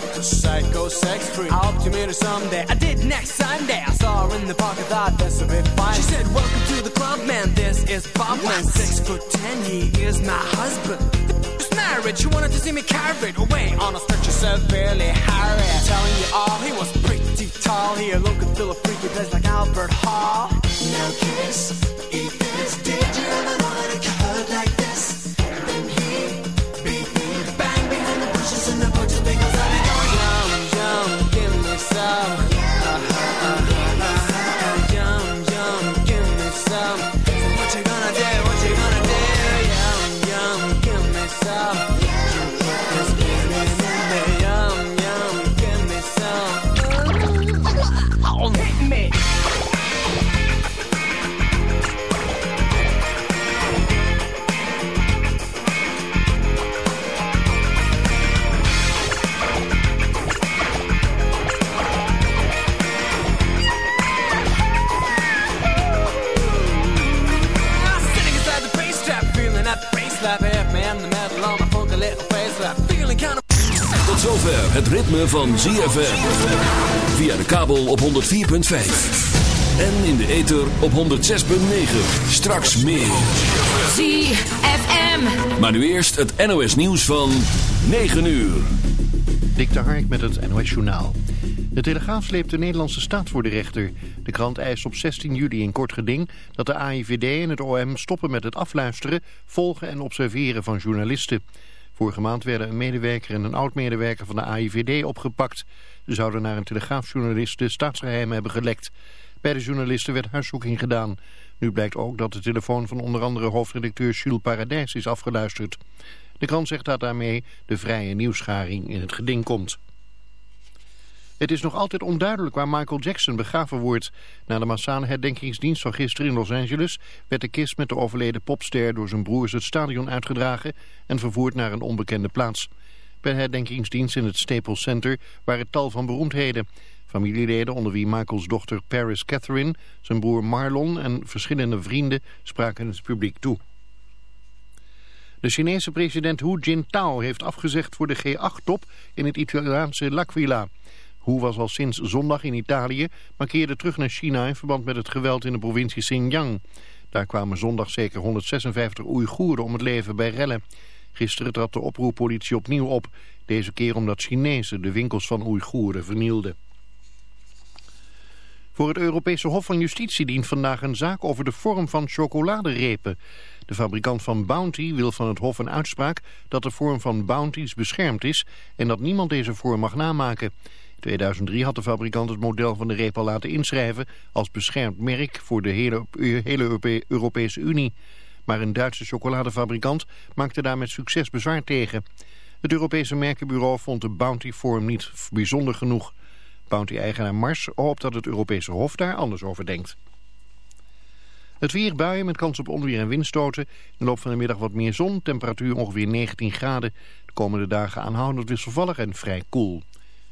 forget the psycho sex freak. I hope to meet her someday. I did next Sunday. I saw her in the park. I thought that's a bit fine. She said, "Welcome to the club, man. This is Bob, man. Six foot ten. He is my husband." married. She wanted to see me carried away on a stretcher severely harried. Telling you all, he was pretty tall. He looked and feel a freaky place like Albert Hall. Now kiss, eat this. Did you ever know that zover het ritme van ZFM. Via de kabel op 104.5. En in de ether op 106.9. Straks meer. ZFM. Maar nu eerst het NOS nieuws van 9 uur. Dik de Hark met het NOS Journaal. De Telegraaf sleept de Nederlandse staat voor de rechter. De krant eist op 16 juli in kort geding dat de AIVD en het OM stoppen met het afluisteren, volgen en observeren van journalisten. Vorige maand werden een medewerker en een oud-medewerker van de AIVD opgepakt. Ze zouden naar een telegraafjournalist de staatsgeheimen hebben gelekt. Bij de journalisten werd huiszoeking gedaan. Nu blijkt ook dat de telefoon van onder andere hoofdredacteur Jules Paradijs is afgeluisterd. De krant zegt dat daarmee de vrije nieuwsgaring in het geding komt. Het is nog altijd onduidelijk waar Michael Jackson begraven wordt. Na de massale herdenkingsdienst van gisteren in Los Angeles... werd de kist met de overleden popster door zijn broers het stadion uitgedragen... en vervoerd naar een onbekende plaats. Bij de herdenkingsdienst in het Staples Center waren tal van beroemdheden. Familieleden onder wie Michaels dochter Paris Catherine... zijn broer Marlon en verschillende vrienden spraken het publiek toe. De Chinese president Hu Jintao heeft afgezegd voor de G8-top in het Italiaanse L'Aquila. Hu was al sinds zondag in Italië, maar keerde terug naar China in verband met het geweld in de provincie Xinjiang. Daar kwamen zondag zeker 156 Oeigoeren om het leven bij rellen. Gisteren trad de oproerpolitie opnieuw op, deze keer omdat Chinezen de winkels van Oeigoeren vernielden. Voor het Europese Hof van Justitie dient vandaag een zaak over de vorm van chocoladerepen. De fabrikant van Bounty wil van het Hof een uitspraak dat de vorm van Bounties beschermd is en dat niemand deze vorm mag namaken. In 2003 had de fabrikant het model van de reep laten inschrijven als beschermd merk voor de hele, hele Europese Unie. Maar een Duitse chocoladefabrikant maakte daar met succes bezwaar tegen. Het Europese merkenbureau vond de Bounty-vorm niet bijzonder genoeg. Bounty-eigenaar Mars hoopt dat het Europese Hof daar anders over denkt. Het weer buien met kans op onweer en windstoten. In de loop van de middag wat meer zon. Temperatuur ongeveer 19 graden. De komende dagen aanhoudend wisselvallig en vrij koel.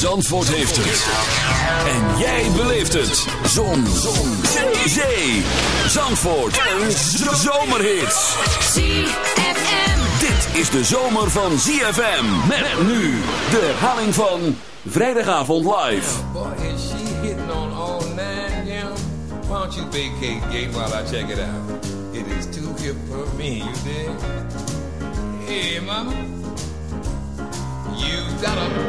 Zandvoort heeft het. En jij beleeft het. Zon. Zon. Zee. Zandvoort. Een zomerhit. ZFM. Dit is de zomer van ZFM. Met nu de herhaling van Vrijdagavond Live. Boy, is she hitting on all nine, yeah? Why don't you vacate gate while I check it out? It is too hip for me, you dig? Hey, mama. You've got a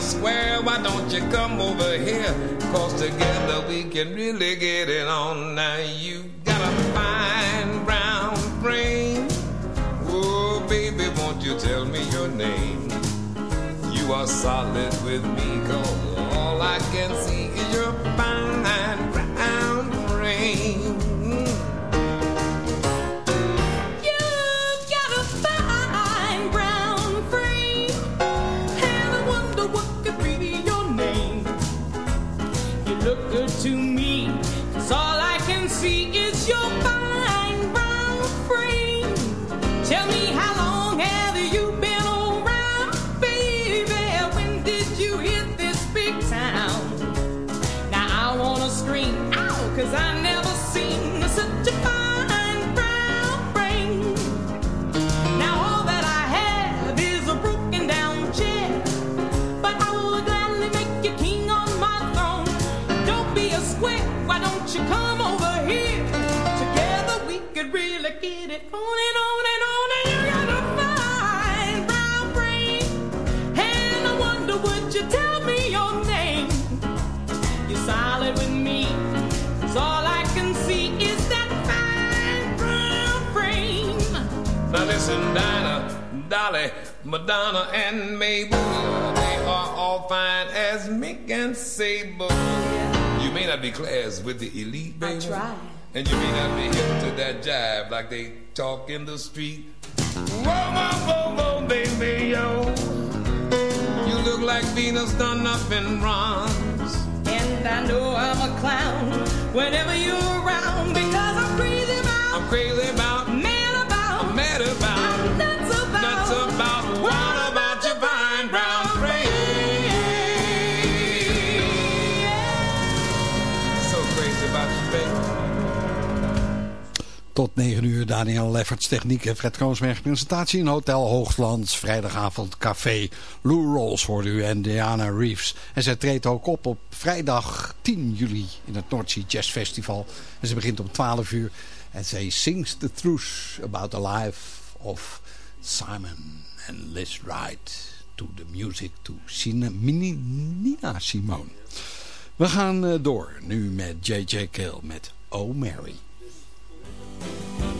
Square, why don't you come over here? Cause together we can really get it on. Now you got a fine brown brain. Oh, baby, won't you tell me your name? You are solid with me, cause all I can see is your fine wonder, would you tell me your name? You're solid with me. 'cause all I can see is that fine brown frame. Now listen, Dinah, Dolly, Madonna, and Mabel. They are all fine as mink and sable. You may not be class with the elite, baby. I try. And you may not be hip to that jive like they talk in the street. Whoa, whoa, whoa, whoa, baby, yo. Look like Venus done up in bronze. And I know I'm a clown whenever you're around because I'm crazy about, I'm crazy about, mad about, I'm mad about, tot 9 uur Daniel Lefferts techniek en Fred Kroonsberg presentatie in Hotel Hooglands. Vrijdagavond café Lou Rolls voor u en Diana Reeves. En zij treedt ook op op vrijdag 10 juli in het Noordzee Jazz Festival. En ze begint om 12 uur en zij sings the truth about the life of Simon and Liz Wright to the music to Nina Simone. We gaan eh, door nu met J.J. Kill met Oh Mary. Thank you.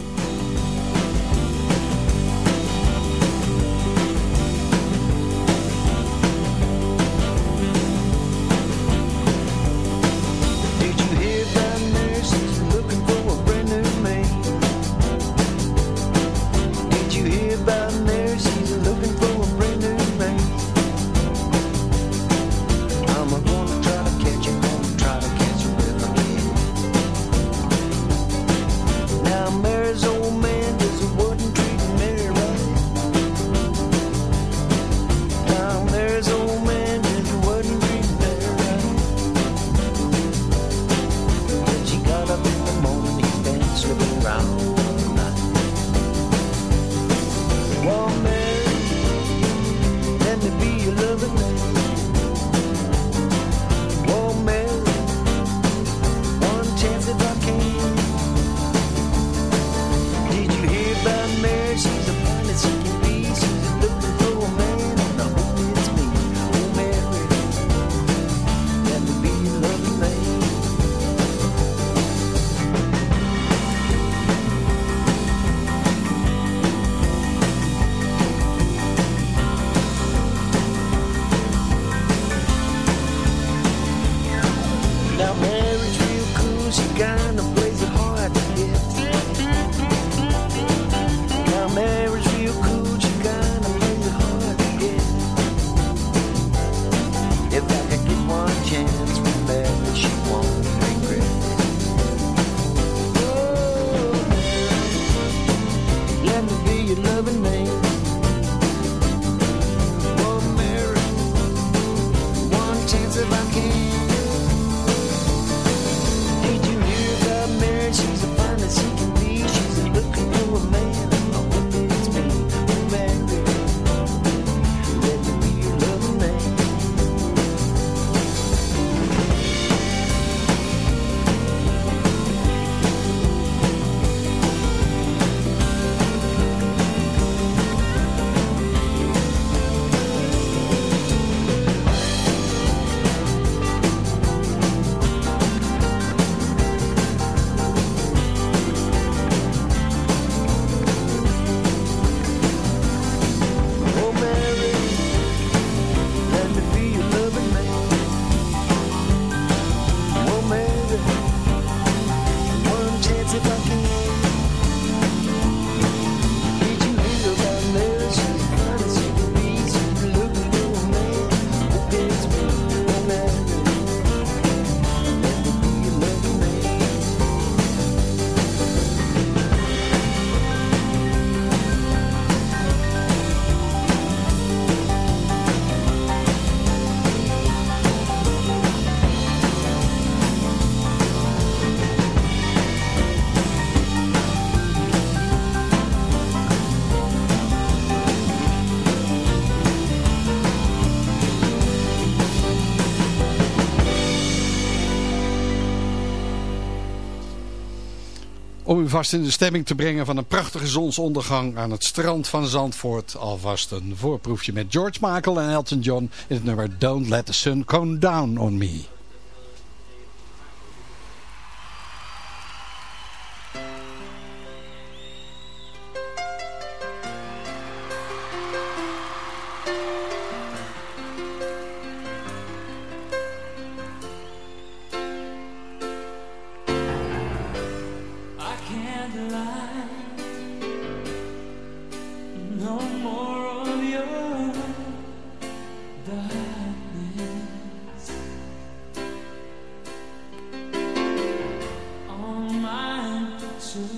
Om u vast in de stemming te brengen van een prachtige zonsondergang aan het strand van Zandvoort. Alvast een voorproefje met George Michael en Elton John in het nummer Don't Let the Sun Come Down on Me. Seem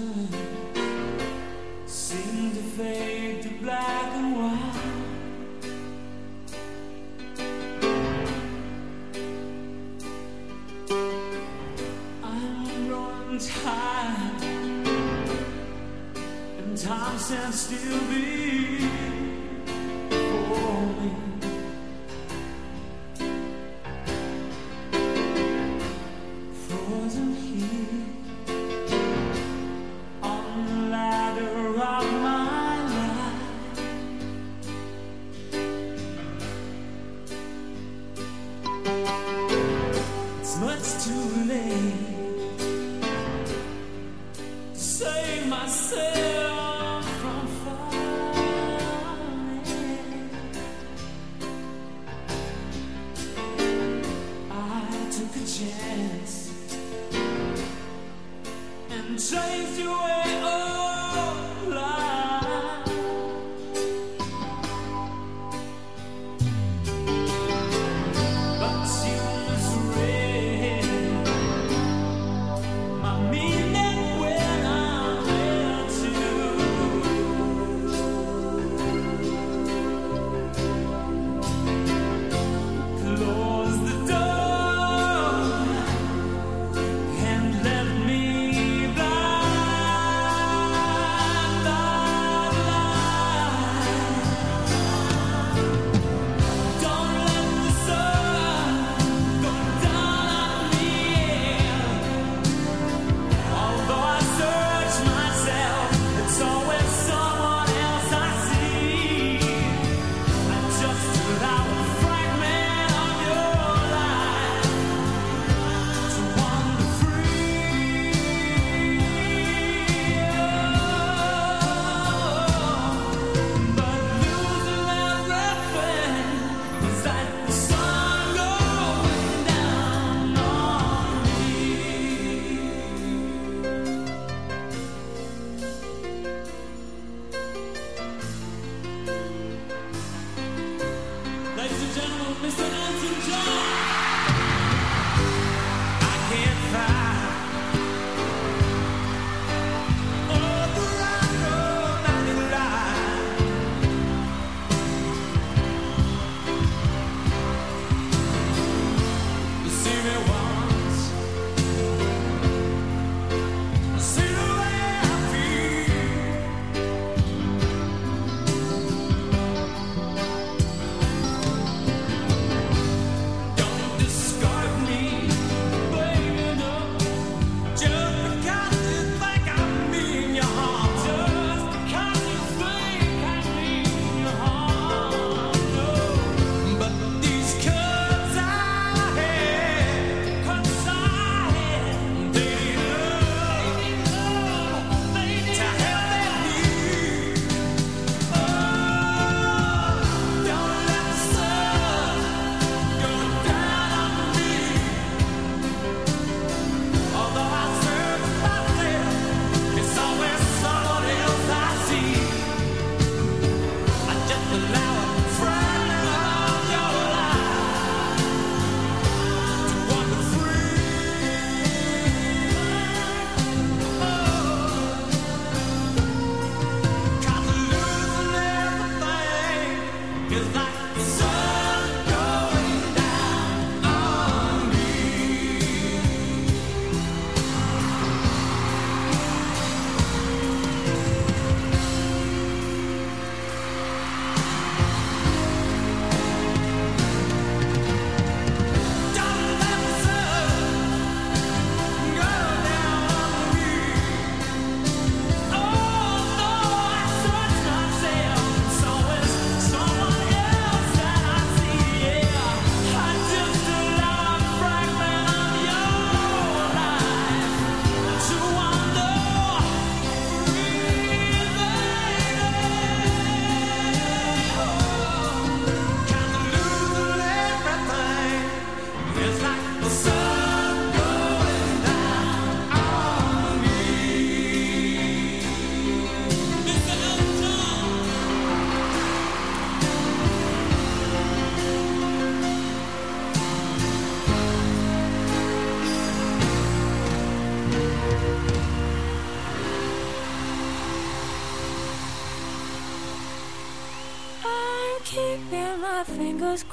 to fade to black and white. I'm on time, and time stands still. Be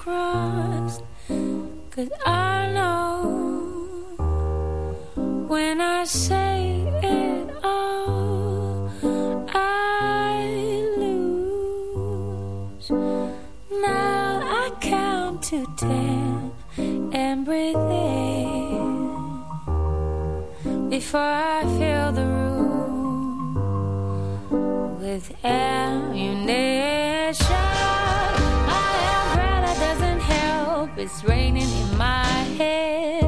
fingers it's raining in my head.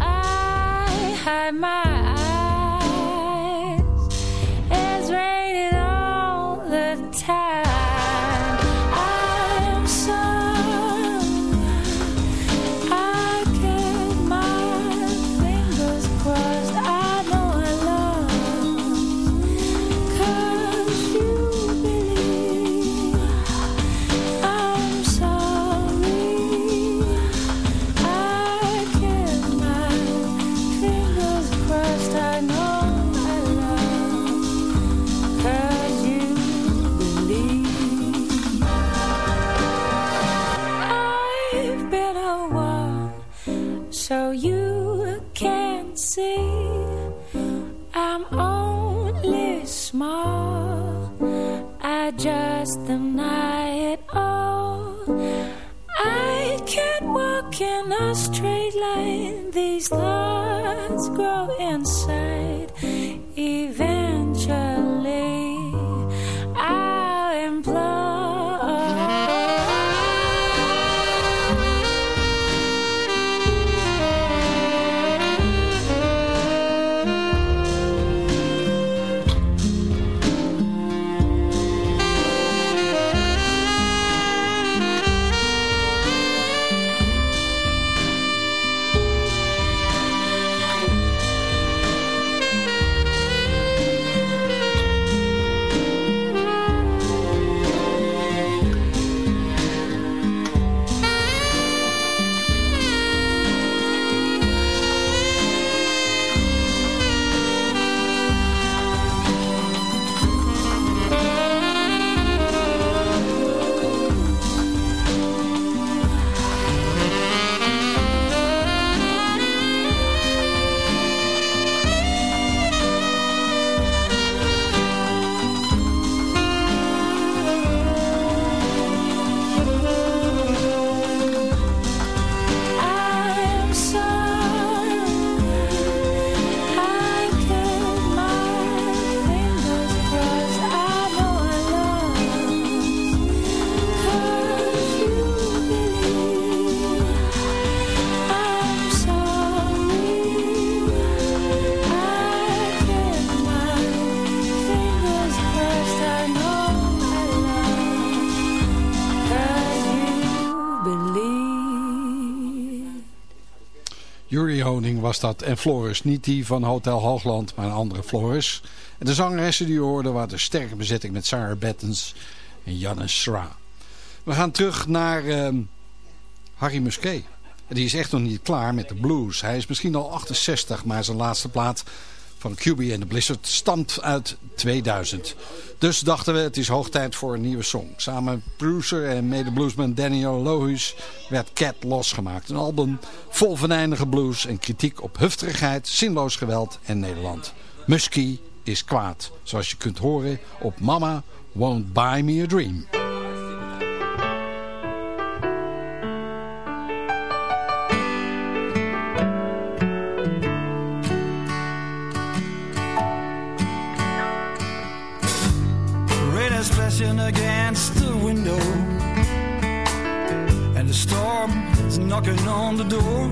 I hide my was dat. En Floris, niet die van Hotel Hoogland, maar een andere Floris. En de zangeressen die u hoorde waren de sterke bezetting met Sarah Bettens en Janne Sra. We gaan terug naar ehm, Harry Musquet. Die is echt nog niet klaar met de blues. Hij is misschien al 68, maar zijn laatste plaat van QB en de Blizzard stamt uit 2000. Dus dachten we, het is hoog tijd voor een nieuwe song. Samen met producer en mede-bluesman Daniel Lohuis werd Cat losgemaakt. Een album vol venijnige blues en kritiek op hufterigheid, zinloos geweld en Nederland. Muskie is kwaad, zoals je kunt horen op Mama Won't Buy Me A Dream. Knocking on the door.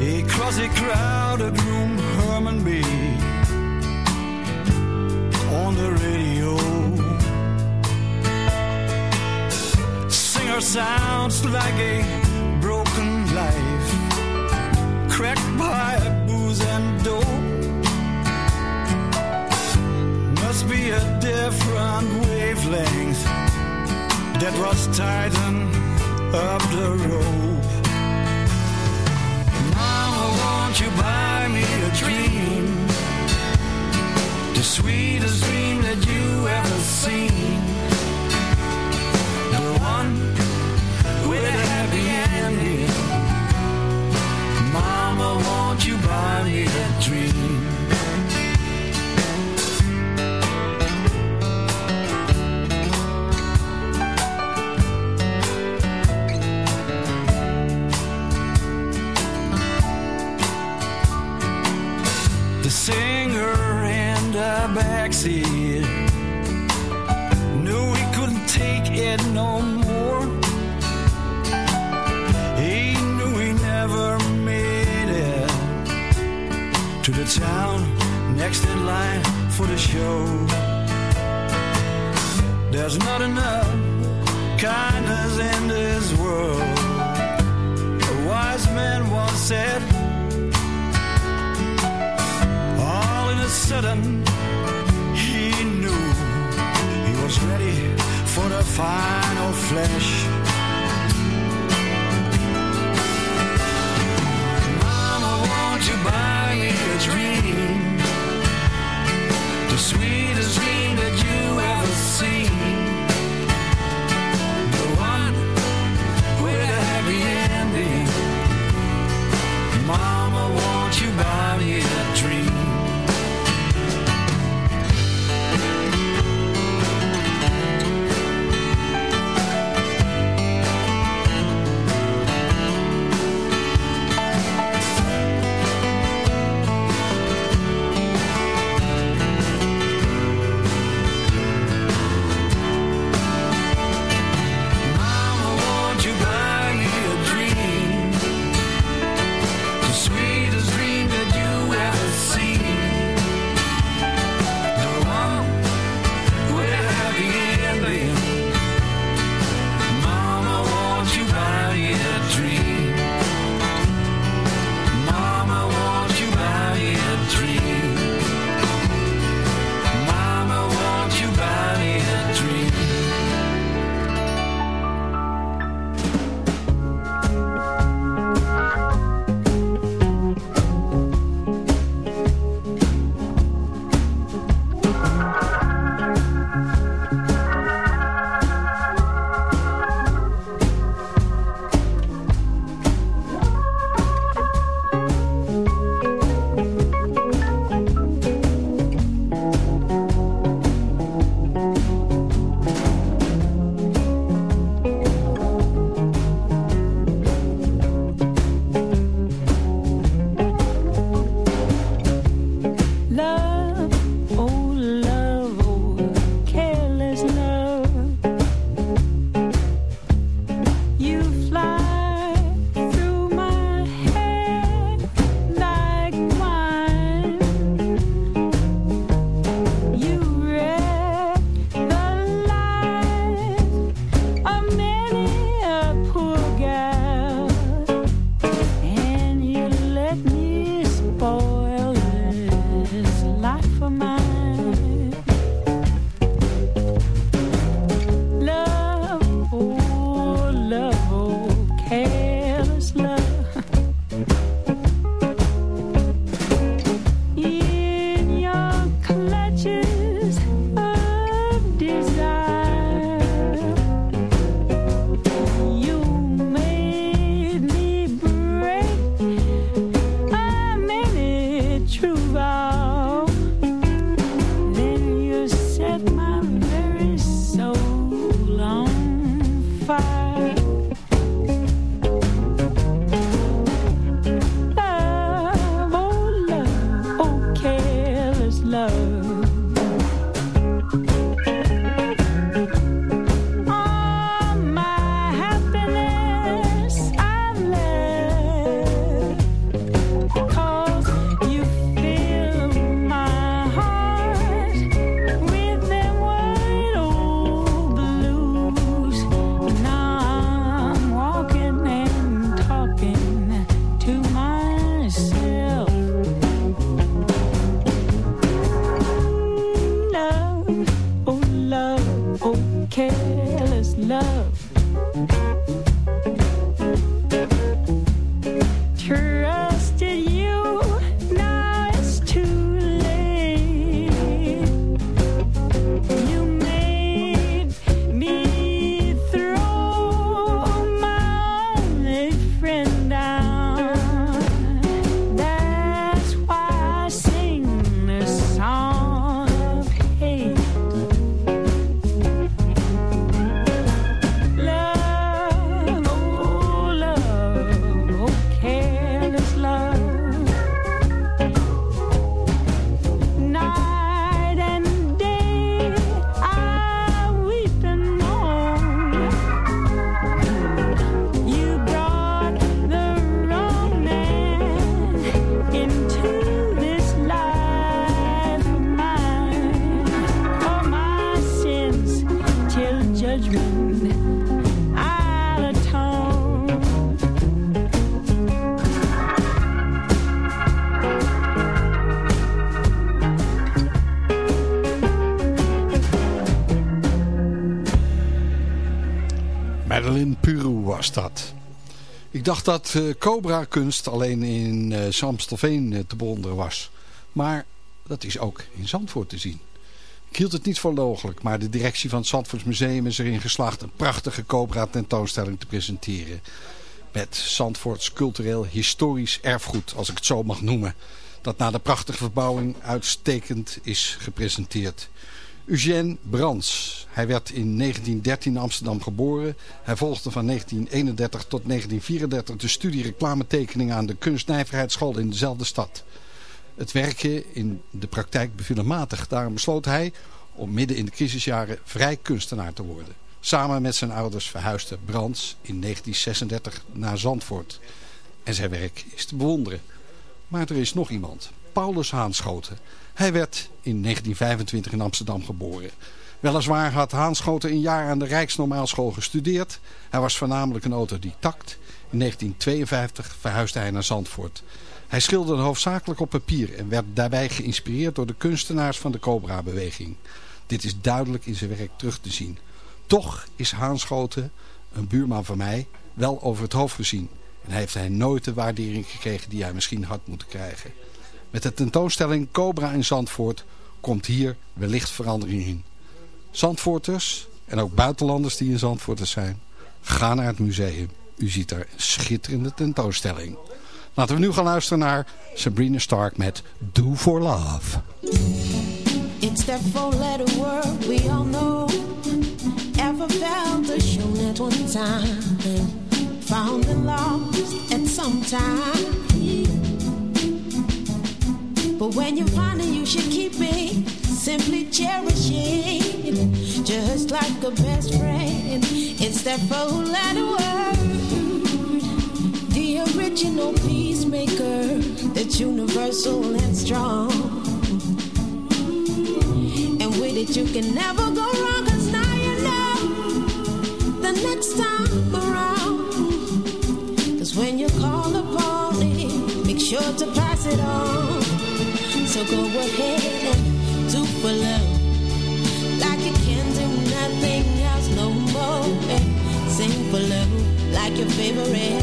Across a crowded room, Herman B. on the radio. Singer sounds like a broken life, cracked by booze and dope. Must be a different wavelength that was tighten up the rope. Mama, won't you buy me a dream? The sweetest dream that you ever seen. The one with a happy ending. Mama, won't you buy me that dream? Backseat knew he couldn't take it no more. He knew he never made it to the town next in line for the show. There's not enough kindness in this world. A wise man once said, All in a sudden, was ready for the final flash. Dacht dat eh, Cobra-kunst alleen in uh, Samstelveen uh, te bewonderen was. Maar dat is ook in Zandvoort te zien. Ik hield het niet voor mogelijk, maar de directie van het Zandvoortsmuseum is erin geslaagd een prachtige Cobra-tentoonstelling te presenteren. Met Zandvoorts cultureel historisch erfgoed, als ik het zo mag noemen. Dat na de prachtige verbouwing uitstekend is gepresenteerd. Eugène Brands. Hij werd in 1913 in Amsterdam geboren. Hij volgde van 1931 tot 1934 de studie reclametekening aan de kunstnijverheidsschool in dezelfde stad. Het werken in de praktijk beviel matig. Daarom besloot hij om midden in de crisisjaren vrij kunstenaar te worden. Samen met zijn ouders verhuisde Brands in 1936 naar Zandvoort. En zijn werk is te bewonderen. Maar er is nog iemand. Paulus Haanschoten. Hij werd in 1925 in Amsterdam geboren. Weliswaar had Haanschoten een jaar aan de Rijksnormaalschool gestudeerd. Hij was voornamelijk een autodidact. In 1952 verhuisde hij naar Zandvoort. Hij schilderde hoofdzakelijk op papier en werd daarbij geïnspireerd door de kunstenaars van de Cobra-beweging. Dit is duidelijk in zijn werk terug te zien. Toch is Haanschoten, een buurman van mij, wel over het hoofd gezien. En heeft hij nooit de waardering gekregen die hij misschien had moeten krijgen. Met de tentoonstelling Cobra in Zandvoort komt hier wellicht verandering in. Zandvoorters en ook buitenlanders die in Zandvoorters zijn, ga naar het museum. U ziet daar een schitterende tentoonstelling. Laten we nu gaan luisteren naar Sabrina Stark met Do For Love. It's that four-letter word we all know Ever felt or shown at one time Found and lost at some time But when you find it, you should keep it. Simply cherish it. Just like a best friend. It's that four letter word. The original peacemaker. That's universal and strong. And with it, you can never go wrong. Cause now you know. The next time around. Cause when you call upon it, make sure to pass it on. So go ahead and do for love. Like you can do nothing else no more. And Sing for love like your favorite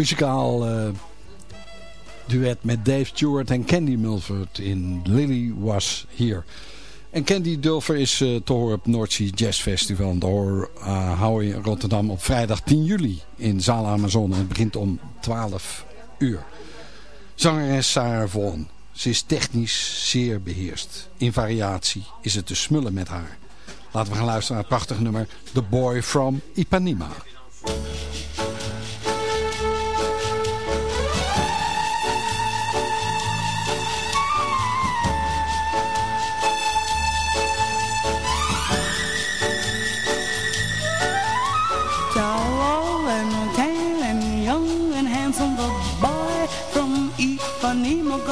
Muzikaal eh, duet met Dave Stewart en Candy Mulford in Lily Was Here. En Candy Dulfer is uh, te horen op Noordzee Jazz Festival. De hoor uh, in Rotterdam op vrijdag 10 juli in Zaal Amazon. En het begint om 12 uur. Zangeres Sarah Vaughan. Ze is technisch zeer beheerst. In variatie is het te smullen met haar. Laten we gaan luisteren naar het prachtige nummer The Boy from Ipanema.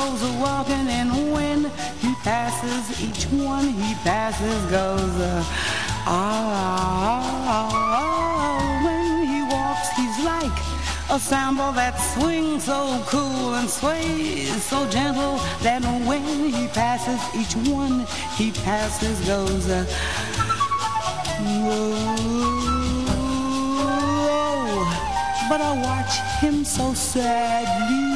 Goes a walking, and when he passes, each one he passes goes uh, ah, ah, ah. When he walks, he's like a samba that swings so cool and sways so gentle that when he passes, each one he passes goes. Uh, whoa but I watch him so sadly.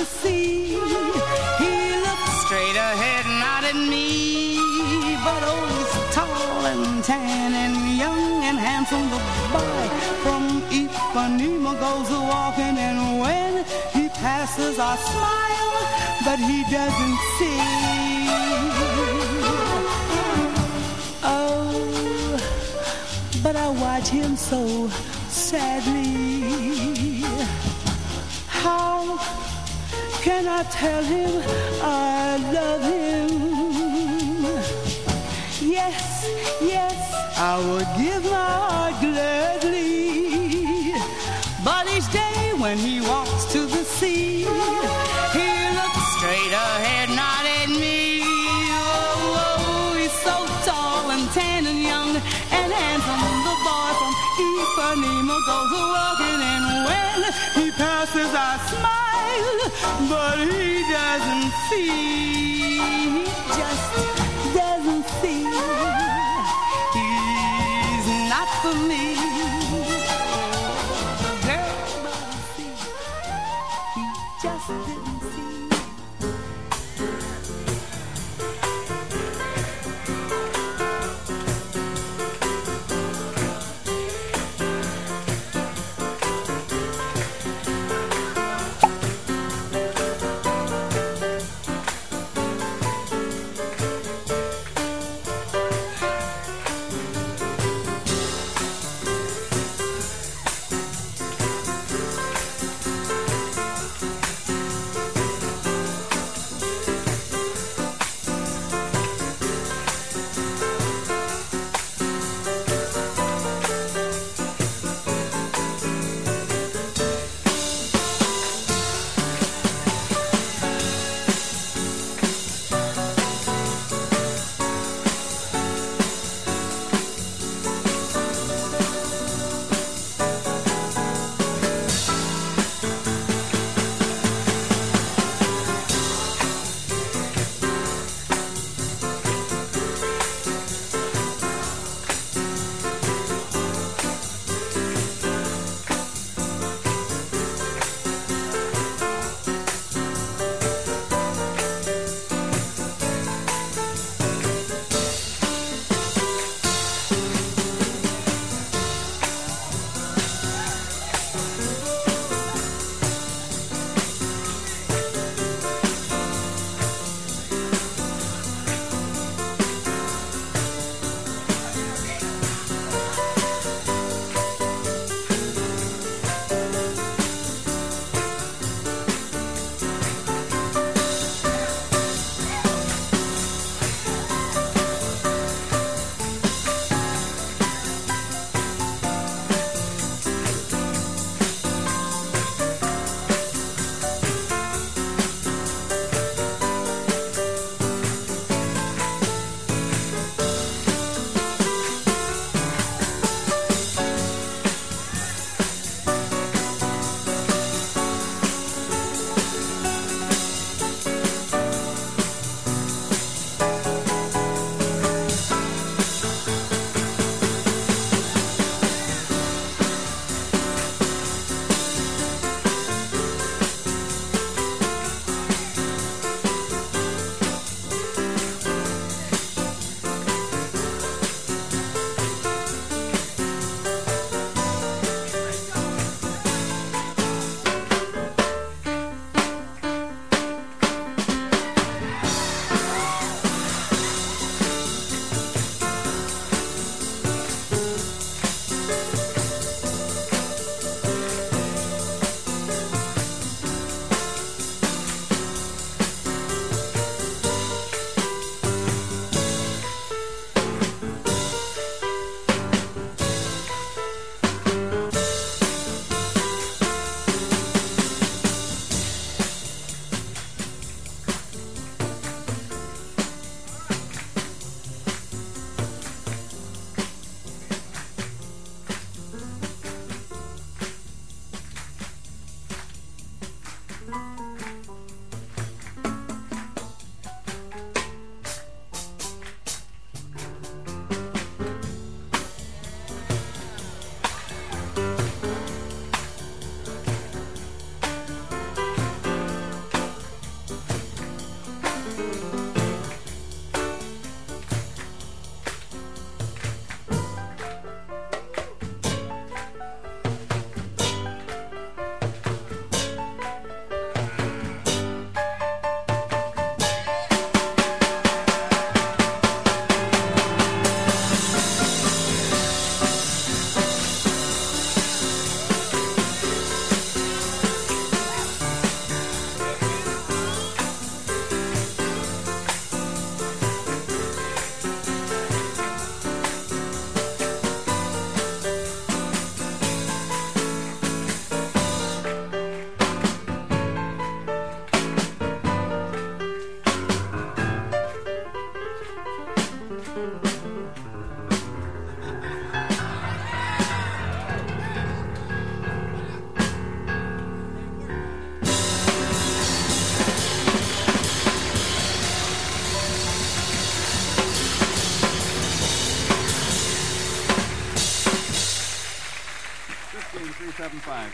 The sea, he looks straight ahead, not at me, but oh, he's tall and tan and young and handsome. The boy from Ipanema goes a walking, and when he passes, I smile, but he doesn't see. Oh, but I watch him so sadly. How can I tell him I love him? Yes, yes, I would give my heart gladly. But each day when he walks to the sea, he looks straight ahead, not at me. Oh, oh, he's so tall and tan and young and handsome. The boy from Ipanema goes walking, and he passes, I smile, but he doesn't see. He just doesn't see. He's not for me. Girl. He just didn't see.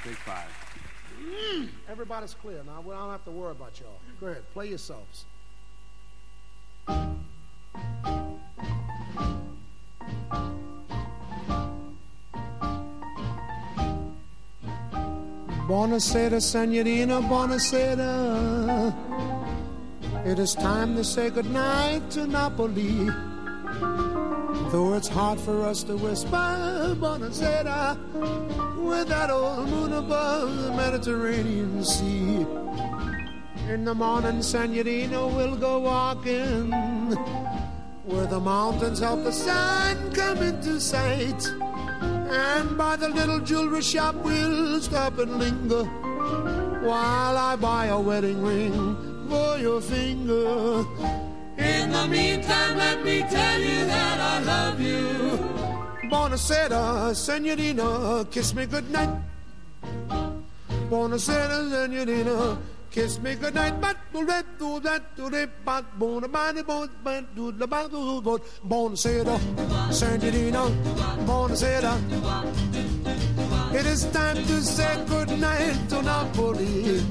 7-5, five. Mm. Everybody's clear now. We don't have to worry about y'all. Go ahead, play yourselves. Buonasera, senorina, buonasera. It is time to say goodnight to Napoli. Though it's hard for us to whisper Buonasera with that old moon above the Mediterranean Sea. In the morning, senorina, we'll go walking where the mountains help the sun come into sight. And by the little jewelry shop, we'll stop and linger while I buy a wedding ring for your finger. In the meantime, let me tell you that I love you. Buonasera, senorina, kiss me goodnight. Buonasera, senorina, kiss me goodnight. But do that, do that, do that, but bona bani, bon, but do the do do. Buonasera, senorina, buonasera. It is time to say goodnight to Napoli.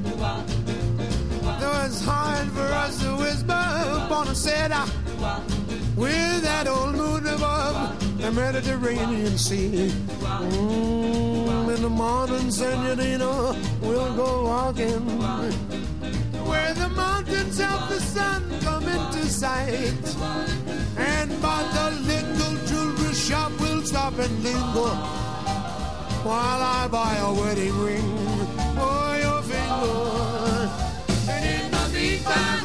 Though it's hard for us to whisper Buonasera with that old moon above the Mediterranean Sea. Mm, in the morning, senorina, we'll go walking where the mountains help the sun come into sight. And by the little jewelry shop, we'll stop and linger while I buy a wedding ring for your finger. And in the meantime,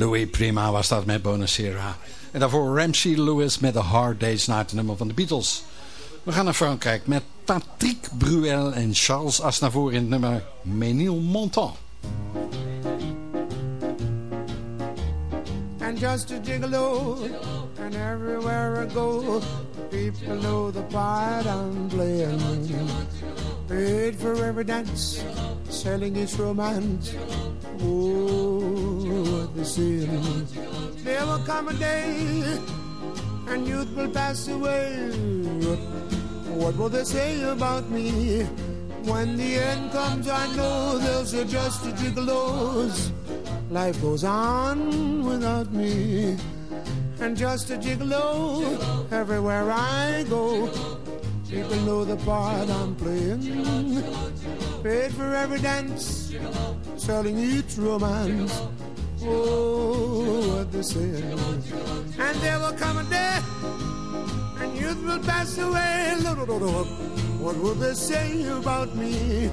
Louis Prima was dat met Bonacera. En daarvoor Ramsey Lewis met The Hard Day's Night, nummer van de Beatles. We gaan naar Frankrijk met Patrick Bruel en Charles Aznavour in het nummer Ménilmontant. and just a gigolo. And everywhere I go, people know the part I'm playing. Paid for every dance, selling its romance. Oh, what they say. There will come a day, and youth will pass away. What will they say about me? When the end comes, I know they'll say just a gigolos. Life goes on without me. And just a gigolo everywhere I go. People know the part I'm playing. Paid for every dance, selling each romance. Oh, what they say. And there will come a day, and youth will pass away. What will they say about me?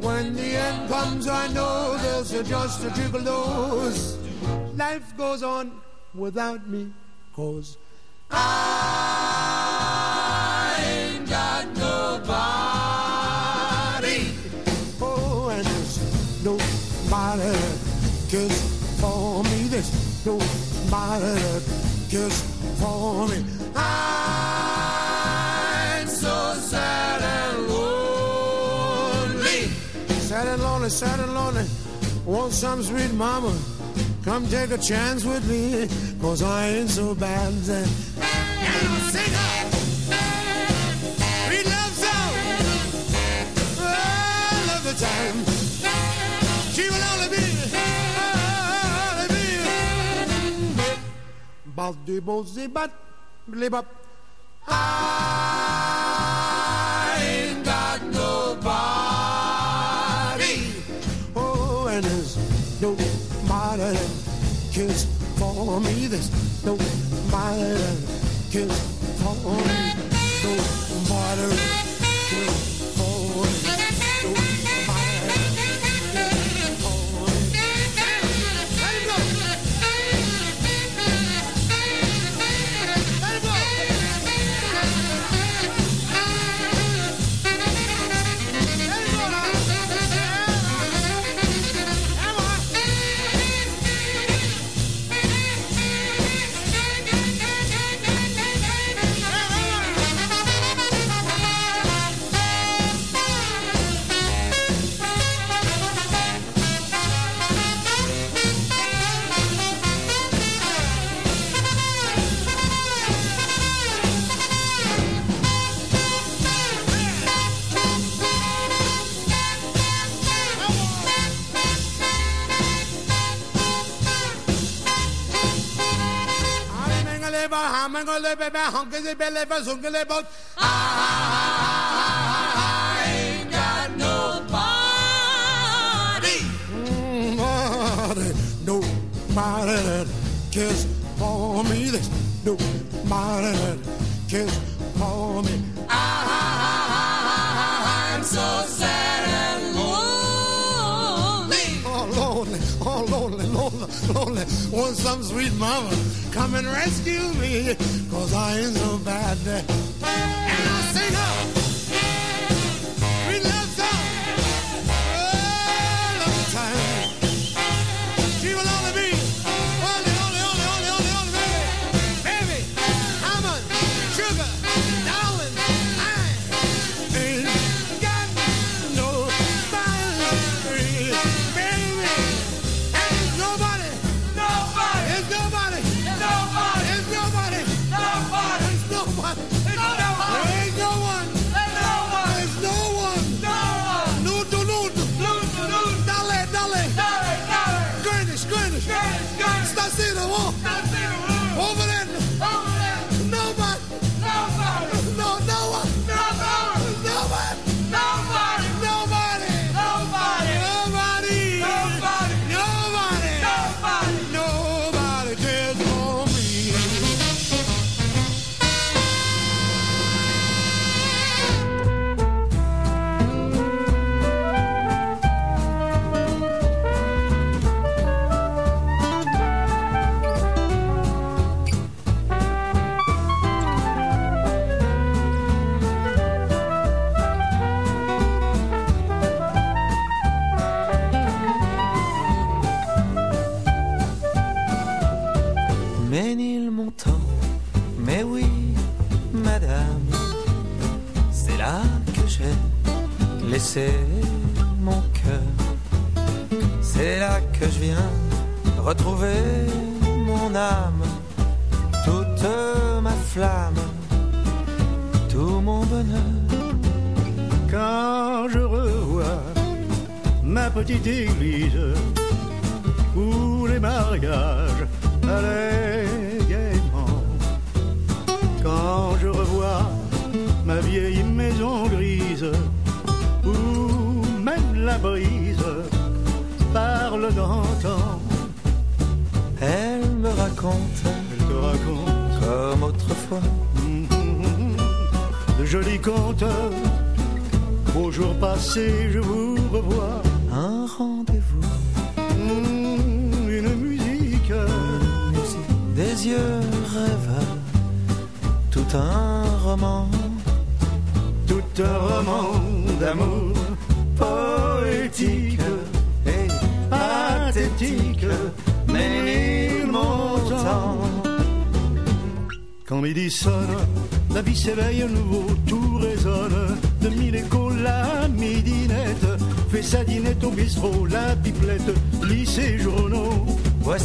When the end comes, I know there's just a gigolos. Life goes on without me, cause I That cares for me. I'm so sad and lonely. Sad and lonely, sad and lonely. Want some sweet mama? Come take a chance with me, cause I ain't so bad. And I'll sing her. Sweet love song. I love the time. Bal du bon zibat, blibop. I ain't got nobody. Oh, and there's nobody that cares for me. There's nobody that cares for me. Nobody that cares I a boat. I ain't got nobody. Nobody, nobody cares for me. This nobody cares for me. Ah, I'm so sorry. Lonely. Want some sweet mama come and rescue me, cause I ain't so bad. And I sing up,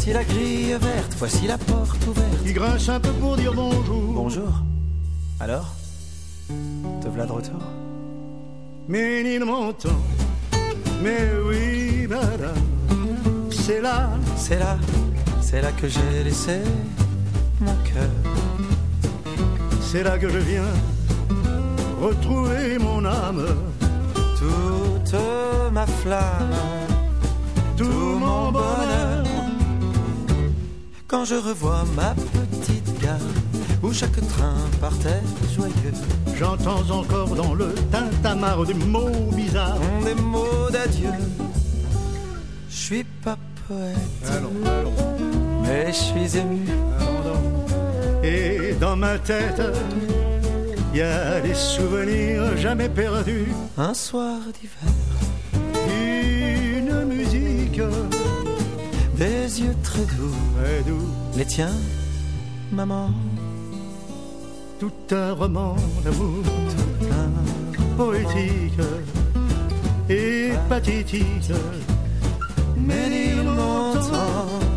Voici la grille verte, voici la porte ouverte. Il grince un peu pour dire bonjour. Bonjour. Alors Te voilà de retour? Mais il m'entend, mais oui, madame, c'est là, C'est là, c'est là que j'ai laissé mon cœur. C'est là que je viens retrouver mon âme. Toute ma flamme, tout mon bonheur. Quand je revois ma petite gare où chaque train partait joyeux. J'entends encore dans le tintamarre des mots bizarres. Des mots d'adieu. Je suis pas poète, mais je suis ému. Et dans ma tête, il y a des souvenirs jamais perdus. Un soir d'hiver, yeux très doux, très doux. Les tiens, maman. Tout un roman d'amour, poétique et pathétique. Mais il m'entend.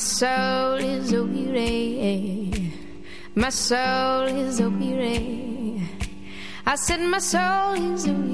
Soul is weary. My soul is weary. I said my soul is weary.